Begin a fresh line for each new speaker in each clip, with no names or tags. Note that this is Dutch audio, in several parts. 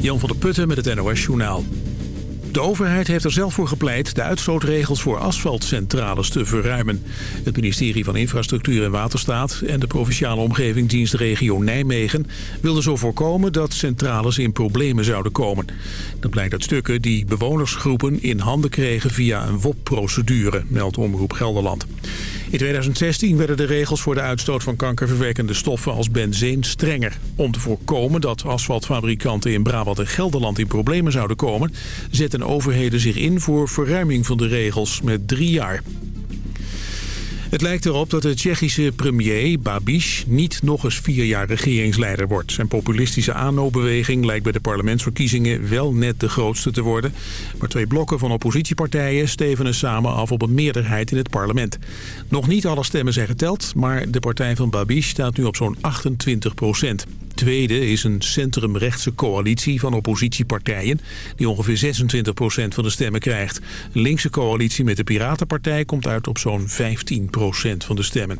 Jan van der Putten met het NOS Journaal. De overheid heeft er zelf voor gepleit de uitstootregels voor asfaltcentrales te verruimen. Het ministerie van Infrastructuur en Waterstaat en de provinciale omgevingsdienst regio Nijmegen wilden zo voorkomen dat centrales in problemen zouden komen. Dat blijkt uit stukken die bewonersgroepen in handen kregen via een WOP-procedure, meldt Omroep Gelderland. In 2016 werden de regels voor de uitstoot van kankerverwekkende stoffen als benzeen strenger. Om te voorkomen dat asfaltfabrikanten in Brabant en Gelderland in problemen zouden komen... zetten overheden zich in voor verruiming van de regels met drie jaar. Het lijkt erop dat de Tsjechische premier Babiš niet nog eens vier jaar regeringsleider wordt. Zijn populistische ANO-beweging lijkt bij de parlementsverkiezingen wel net de grootste te worden. Maar twee blokken van oppositiepartijen stevenen samen af op een meerderheid in het parlement. Nog niet alle stemmen zijn geteld, maar de partij van Babiš staat nu op zo'n 28 procent tweede is een centrumrechtse coalitie van oppositiepartijen... die ongeveer 26% van de stemmen krijgt. Een linkse coalitie met de Piratenpartij komt uit op zo'n 15% van de stemmen.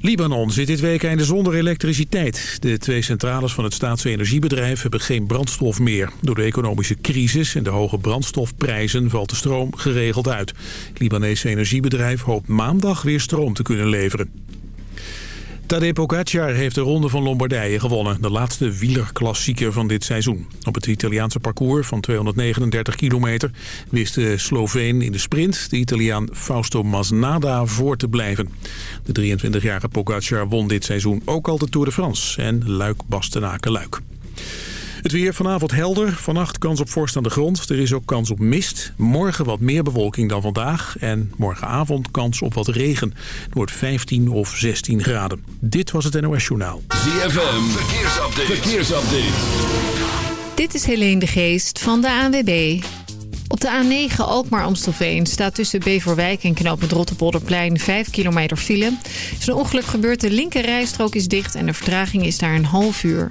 Libanon zit dit weekende zonder elektriciteit. De twee centrales van het staatsenergiebedrijf hebben geen brandstof meer. Door de economische crisis en de hoge brandstofprijzen valt de stroom geregeld uit. Het Libanese energiebedrijf hoopt maandag weer stroom te kunnen leveren. Tadej Pogacar heeft de Ronde van Lombardije gewonnen. De laatste wielerklassieker van dit seizoen. Op het Italiaanse parcours van 239 kilometer... wist de Sloveen in de sprint de Italiaan Fausto Masnada voor te blijven. De 23-jarige Pogacar won dit seizoen ook al de Tour de France... en Luik-Bastenaken-Luik. Het weer vanavond helder. Vannacht kans op vorst aan de grond. Er is ook kans op mist. Morgen wat meer bewolking dan vandaag. En morgenavond kans op wat regen. Het wordt 15 of 16 graden. Dit was het NOS Journaal.
ZFM. Verkeersupdate. Verkeersupdate.
Dit is Helene de Geest van de ANWB. Op de A9 Alkmaar-Amstelveen staat tussen Beverwijk en knooppunt Rotterpolderplein 5 kilometer file. Er is een ongeluk gebeurd, de linker rijstrook is dicht en de vertraging is daar een half uur.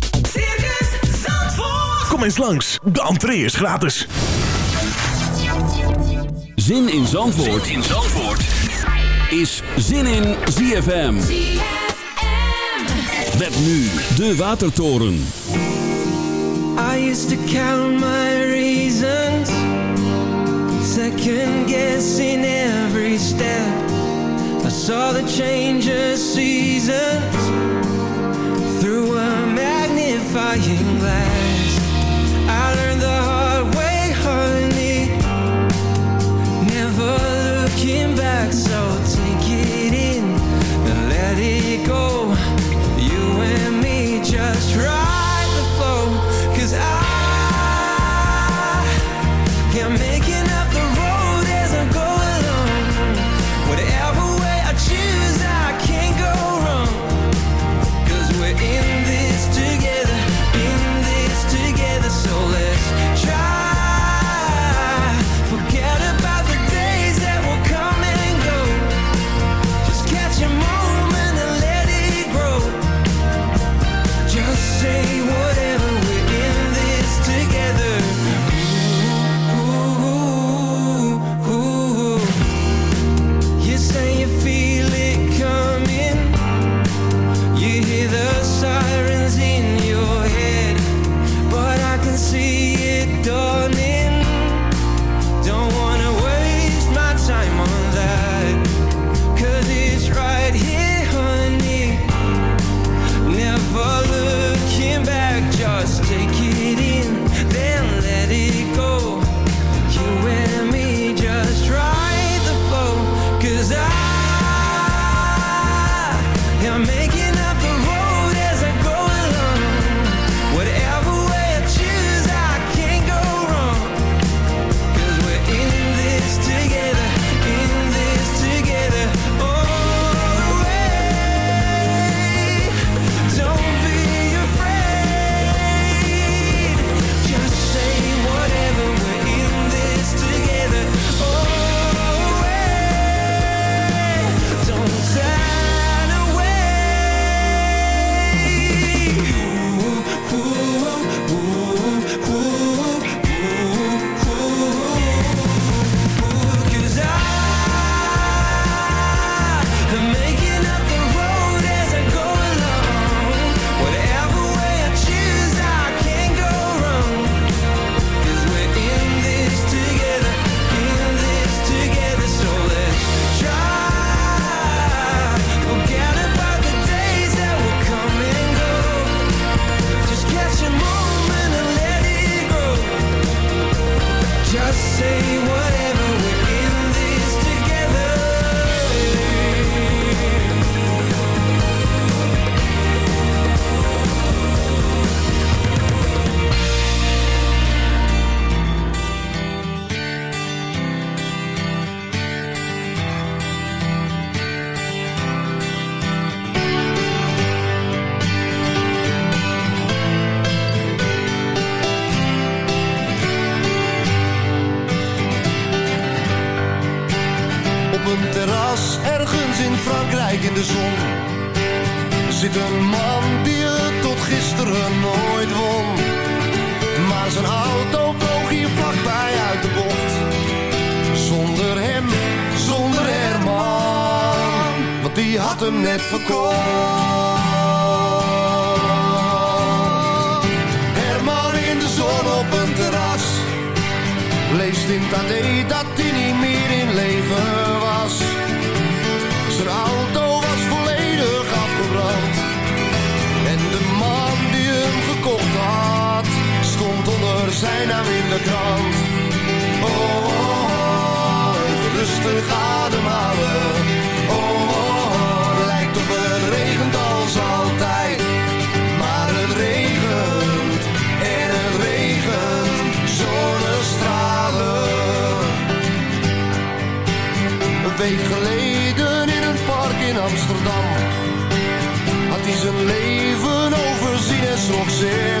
Kom eens langs, de entree is gratis.
Zin in Zandvoort. Zin in Zandvoort. Is Zin in ZFM. Met nu de Watertoren.
I used to count my reasons Second guessing every step I saw the change of seasons Through a magnifying glass
leven overzien is nog zeer.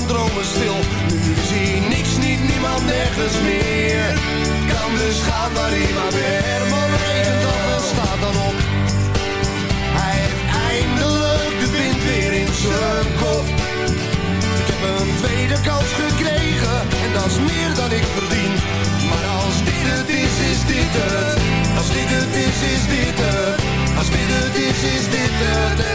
Dromen stil. Nu hij niks, niet niemand, nergens meer. Kan dus gaan waar hij maar weer. Herman regent af en staat dan op. Hij heeft eindelijk de wind weer in zijn kop. Ik heb een tweede kans gekregen en dat is meer dan ik verdien. Maar als dit het is, is dit het. Als dit het is, is dit het. Als dit het is, is dit het.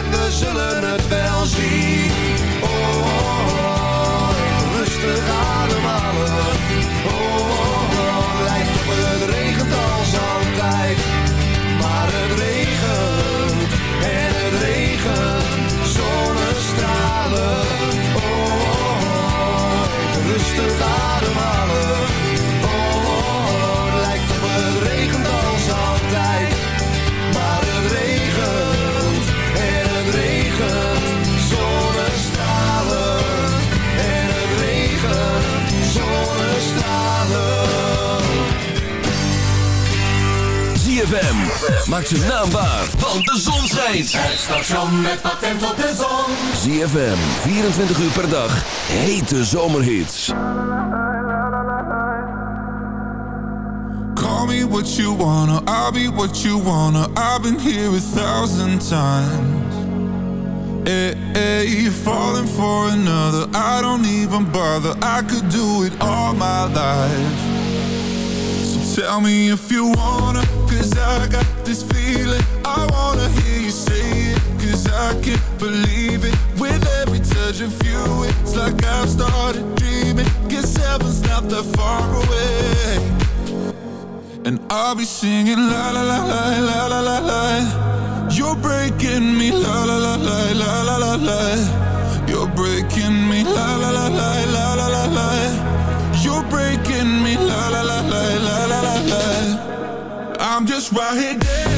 ZFM. Maak zijn naam waar, want de zon schijnt.
Het station met patent op de zon.
ZFM, 24 uur per dag. Hete zomerhits.
Call me what you wanna, I'll be what you wanna. I've been here a thousand times. Hey, hey, you're falling for another. I don't even bother. I could do it all my life. So tell me if you wanna, I got this feeling. I wanna hear you say it, cause I can't believe it. With every touch of you, it's like I've started dreaming. Guess heaven's not that far away. And I'll be singing la la la la la la la la. You're breaking me la la la la la la la la. You're breaking me la la la la la la la la. You're breaking me la la la la la la la la. I'm just right here. dancing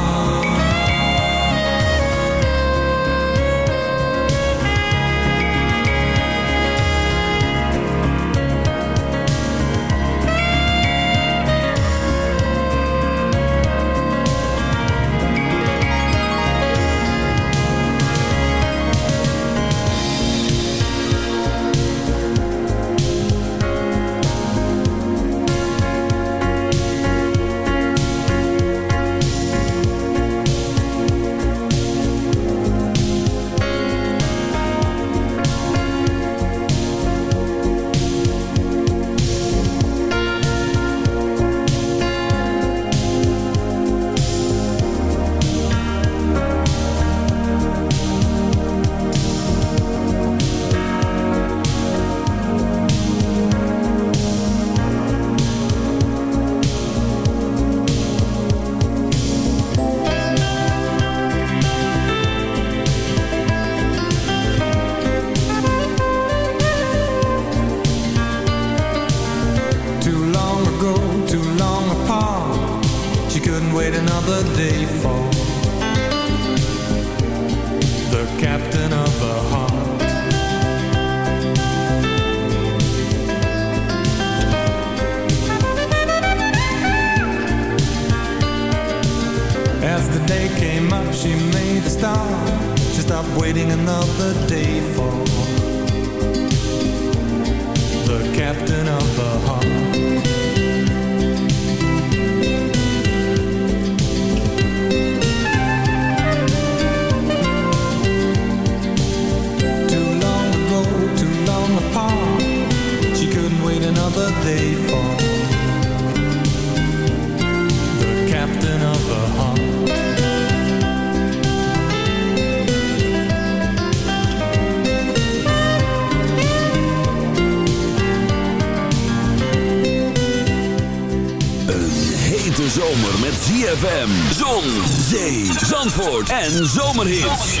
En Zomerhits.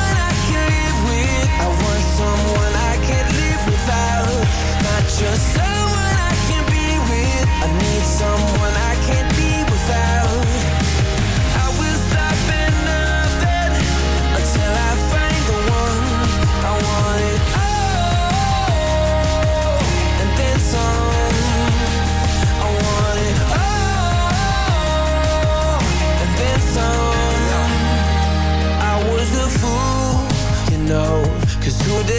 just someone I can be with. I need someone I can't be without.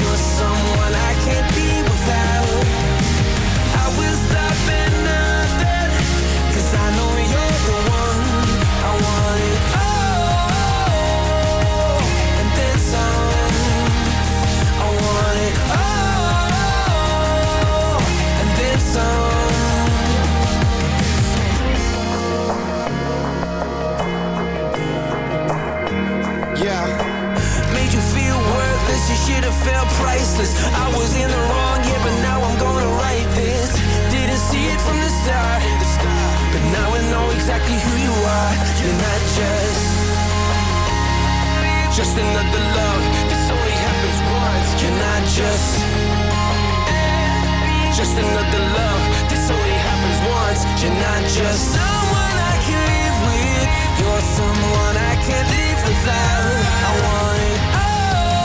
you're someone I can't be without. I will stop at just another love. This only happens once. You're not just, just another love. This only happens once. You're not just someone I can live with. You're someone I can't live without. I want it all,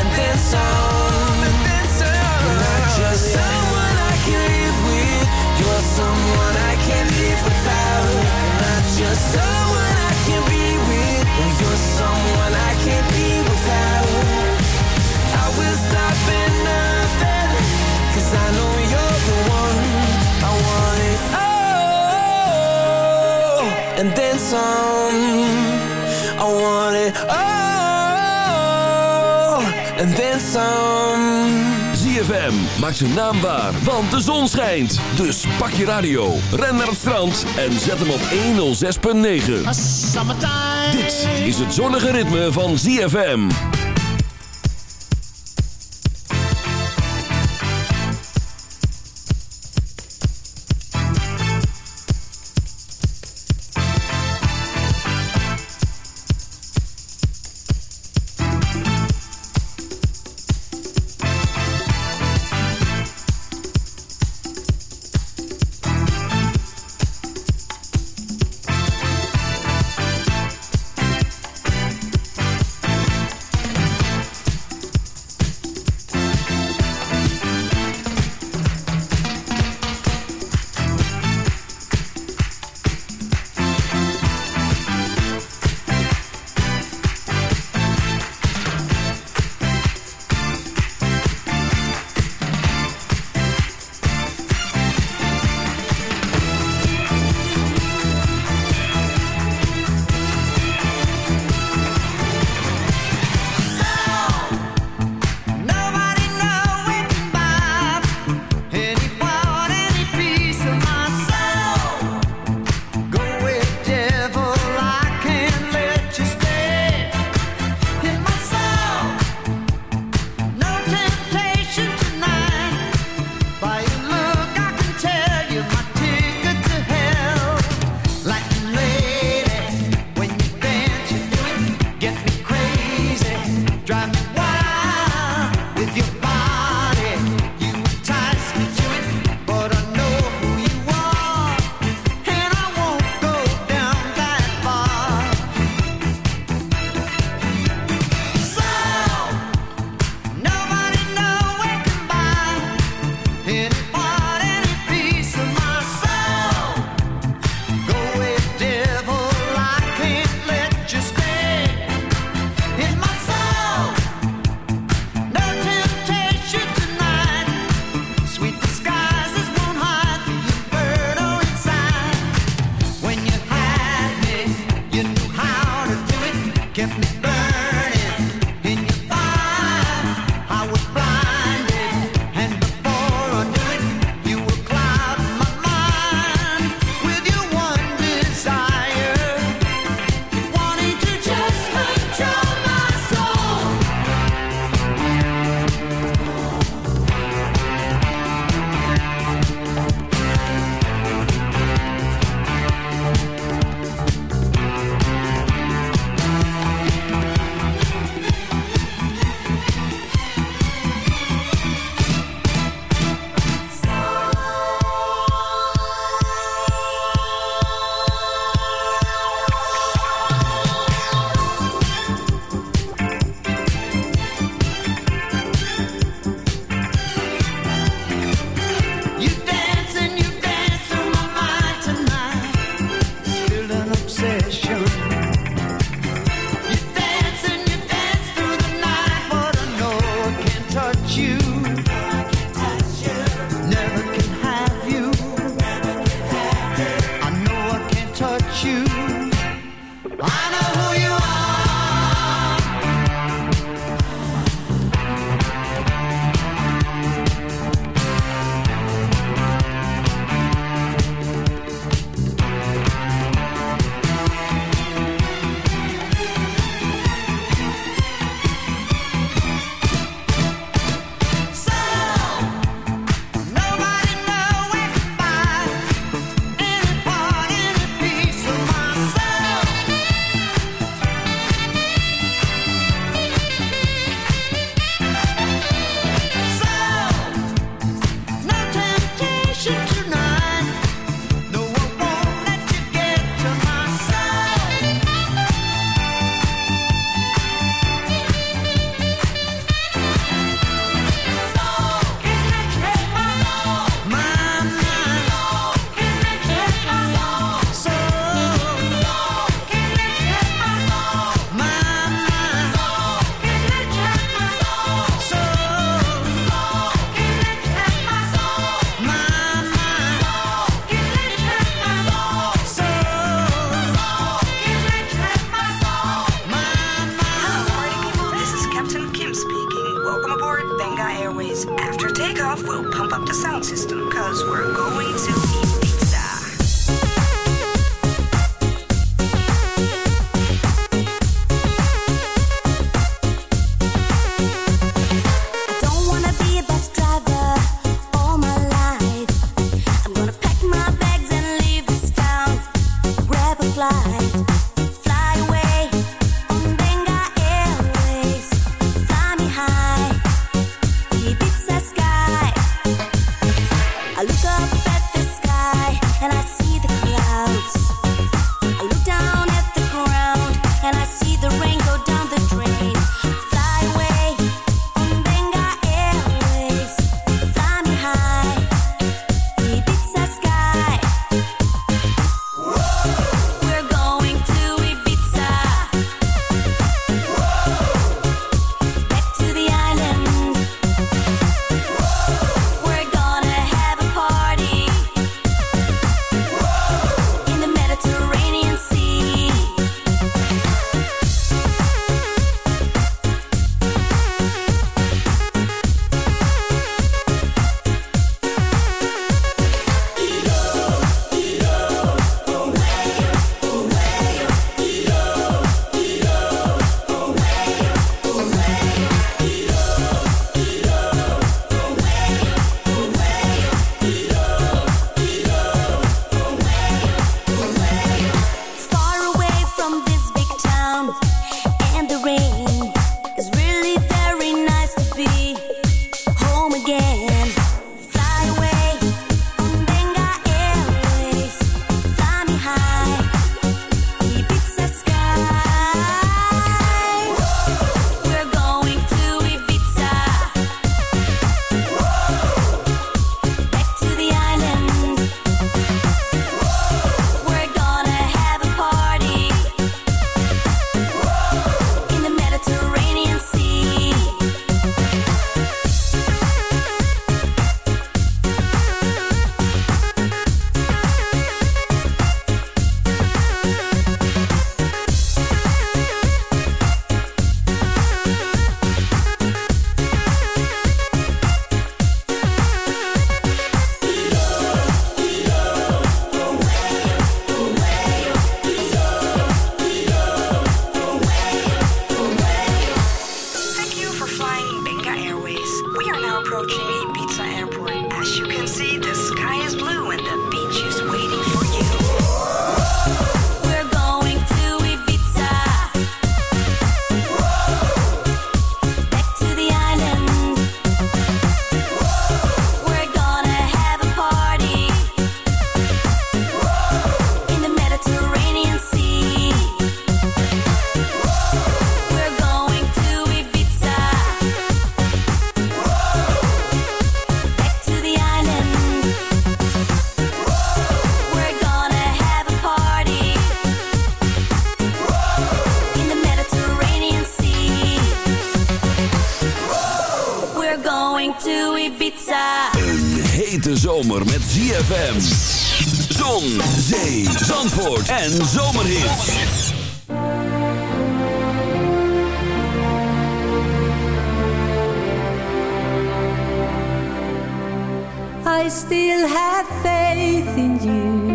and then some. You're not just someone I can live with. You're someone I can't live without. Not just someone some. I want it all, and then some.
ZFM maakt zijn naam waar, want de zon schijnt. Dus pak je radio, ren naar het strand en zet hem op 106.9. Dit is het zonnige ritme van ZFM. hete zomer met ZFM. Zon, zee, zandvoort en zomerhit.
I still have faith in you.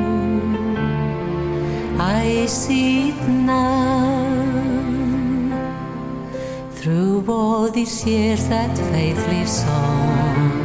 I see it now. Through all these years that faith lives on.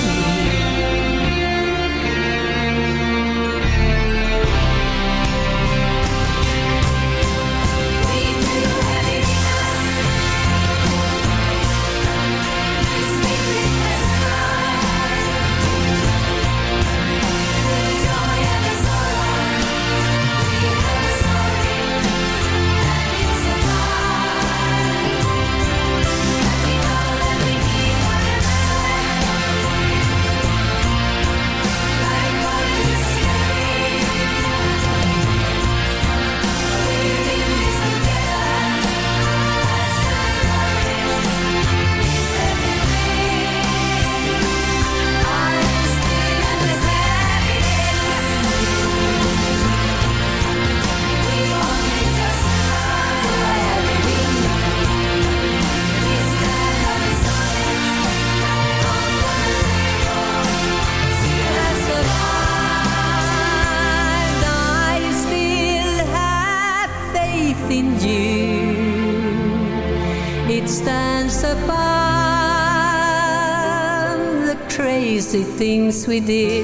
we did.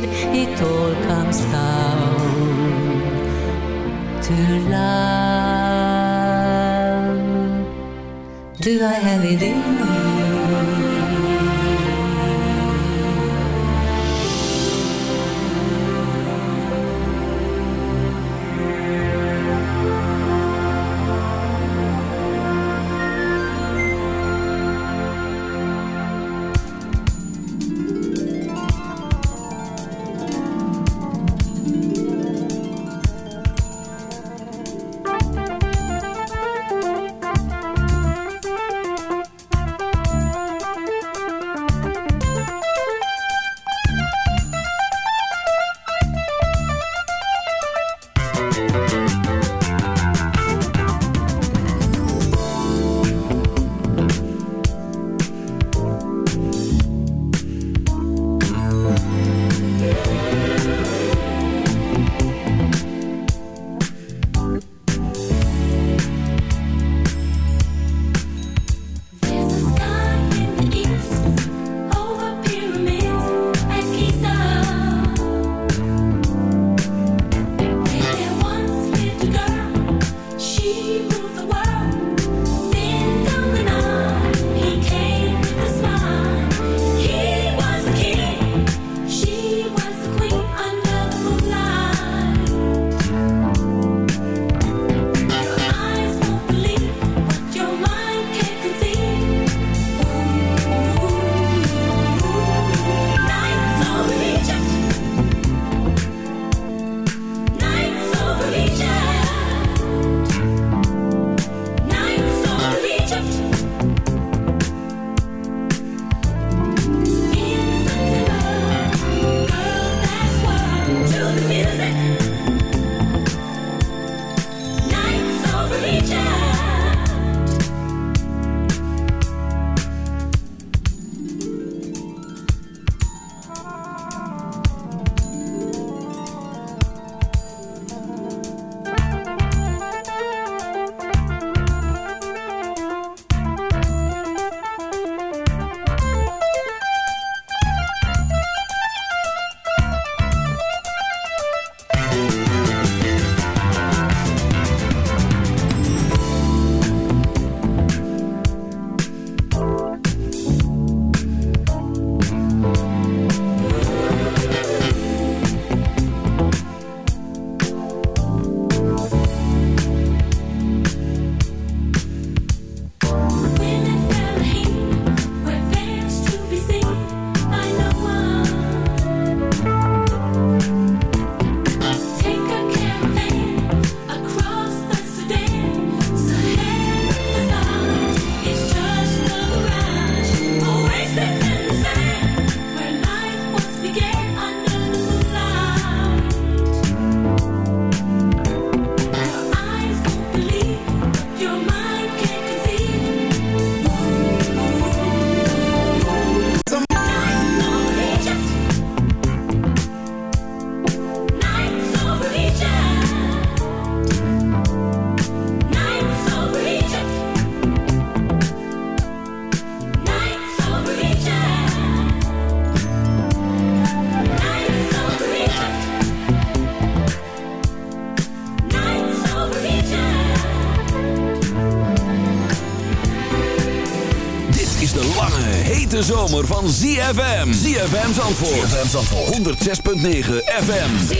Zomer van ZFM. ZFM Zandvoort. ZFM Zandvoort. 106.9 FM.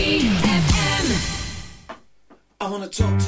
I want to talk to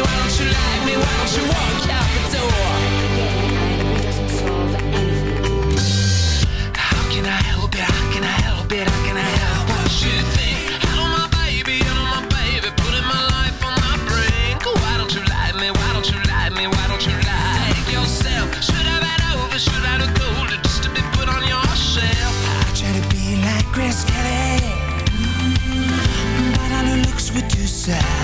Why don't you like me? Why don't you walk out the door? How can I help it? How can I help it? How can I help what you think? Baby, baby, putting my life on the brink. Why don't you like me? Why don't you like me? Why don't you like yourself? Should had over, should gold just to be put on your shelf. I try to be like Grace Kelly, mm-hmm. but all her looks were too sad.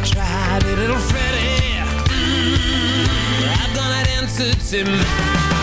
I tried it, little Freddy. Mm, I've done it
into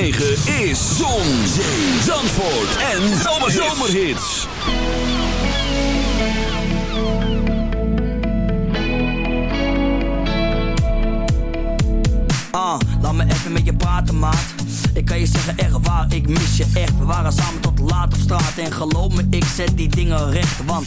Negen is Zon, Zee, Zandvoort en Zomerhits.
Ah, laat me even met je praten, maat. Ik kan je zeggen echt waar, ik mis je echt. We waren samen tot laat op straat en geloof me, ik zet die dingen recht, want...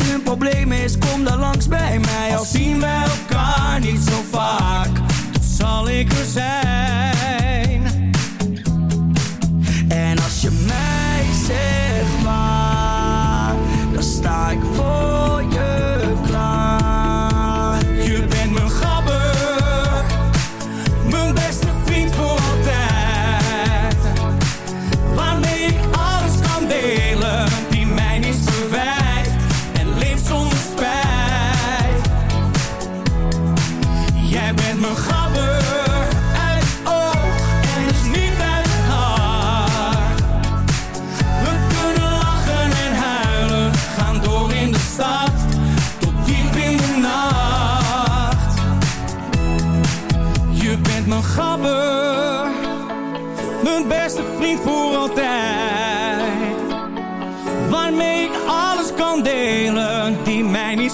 als je een probleem is, kom dan langs bij mij.
Al zien we elkaar niet zo vaak.